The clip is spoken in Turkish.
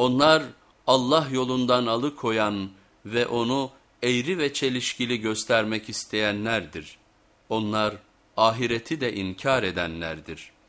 Onlar Allah yolundan alıkoyan ve onu eğri ve çelişkili göstermek isteyenlerdir. Onlar ahireti de inkar edenlerdir.''